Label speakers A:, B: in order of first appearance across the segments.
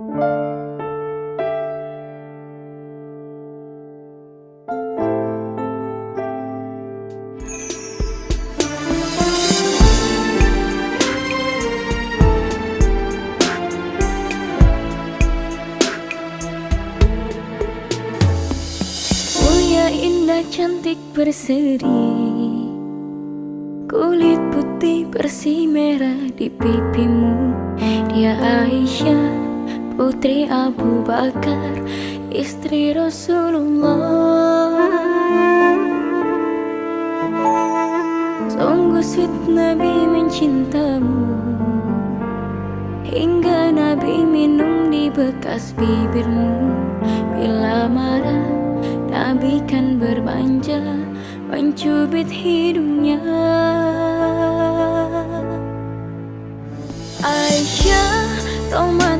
A: indah cantik berseri Kulit putih bersih merah di pipimu. Dia Aisyah putri Abu Bakar Istri Rasulullah. Sungguh sweet Nabi mencintamu. Hingga Nabi minum di bekas bibirmu. Bila marah Nabi kan berbanja mencubit hidungnya. Aisyah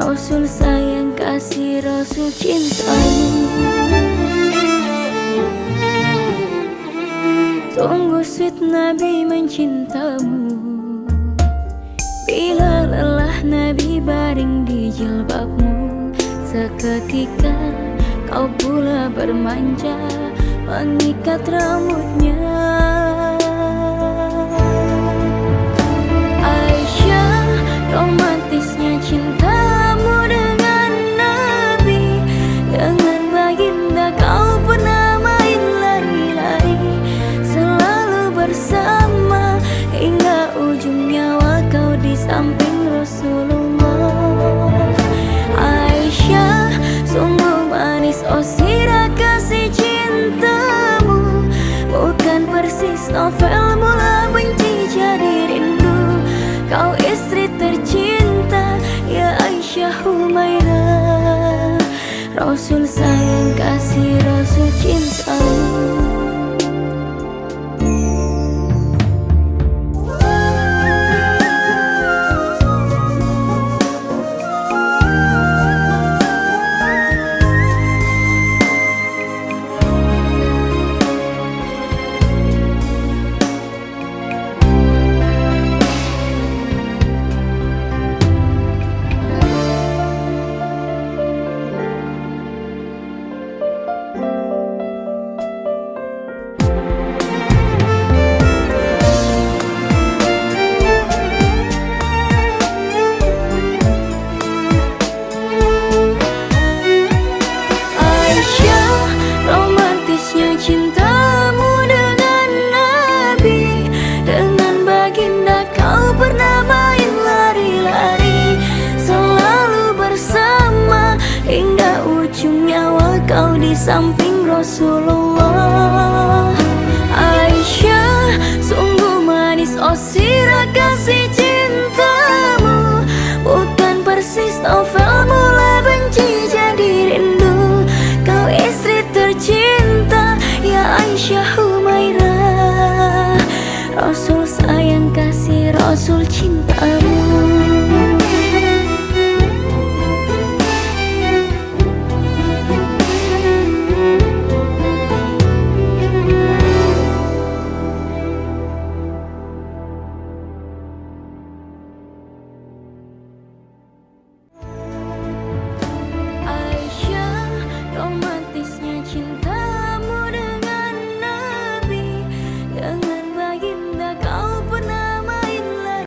A: Rasul sayang kasih Rasul cintamu Sungguh sweet Nabi mencintamu. Bila lelah Nabi baring di jilbabmu. Seketika kau pula bermanja Mengikat rambutnya samping Rasulullah. Aisyah sungguh manis. Oh sirah kasih cintamu. Bukan persis novel mula benci jadi rindu. Kau istri tercinta ya Aisyah Humairah. Rasul sayang kasih Rasul cintamu samping Rasulullah. Aisyah sungguh manis oh sirah kasih cintamu. Bukan persis novel